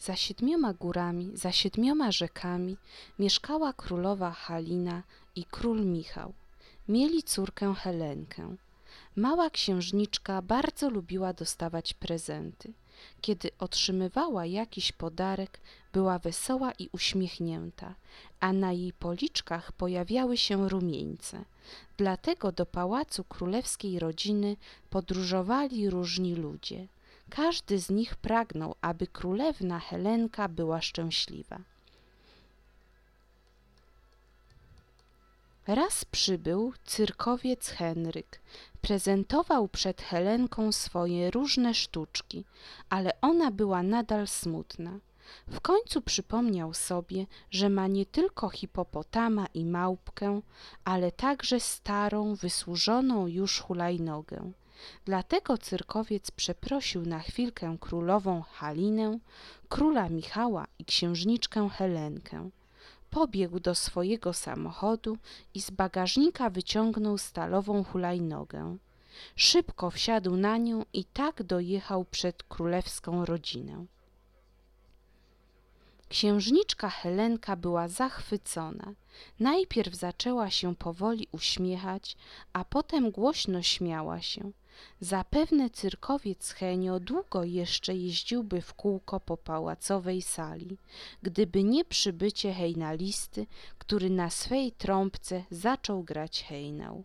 Za siedmioma górami, za siedmioma rzekami mieszkała królowa Halina i król Michał. Mieli córkę Helenkę. Mała księżniczka bardzo lubiła dostawać prezenty. Kiedy otrzymywała jakiś podarek, była wesoła i uśmiechnięta, a na jej policzkach pojawiały się rumieńce. Dlatego do pałacu królewskiej rodziny podróżowali różni ludzie. Każdy z nich pragnął, aby królewna Helenka była szczęśliwa. Raz przybył cyrkowiec Henryk. Prezentował przed Helenką swoje różne sztuczki, ale ona była nadal smutna. W końcu przypomniał sobie, że ma nie tylko hipopotama i małpkę, ale także starą, wysłużoną już hulajnogę. Dlatego cyrkowiec przeprosił na chwilkę królową Halinę, króla Michała i księżniczkę Helenkę. Pobiegł do swojego samochodu i z bagażnika wyciągnął stalową hulajnogę. Szybko wsiadł na nią i tak dojechał przed królewską rodzinę. Księżniczka Helenka była zachwycona. Najpierw zaczęła się powoli uśmiechać, a potem głośno śmiała się. Zapewne cyrkowiec Henio długo jeszcze jeździłby w kółko po pałacowej sali, gdyby nie przybycie hejnalisty, który na swej trąbce zaczął grać hejnał.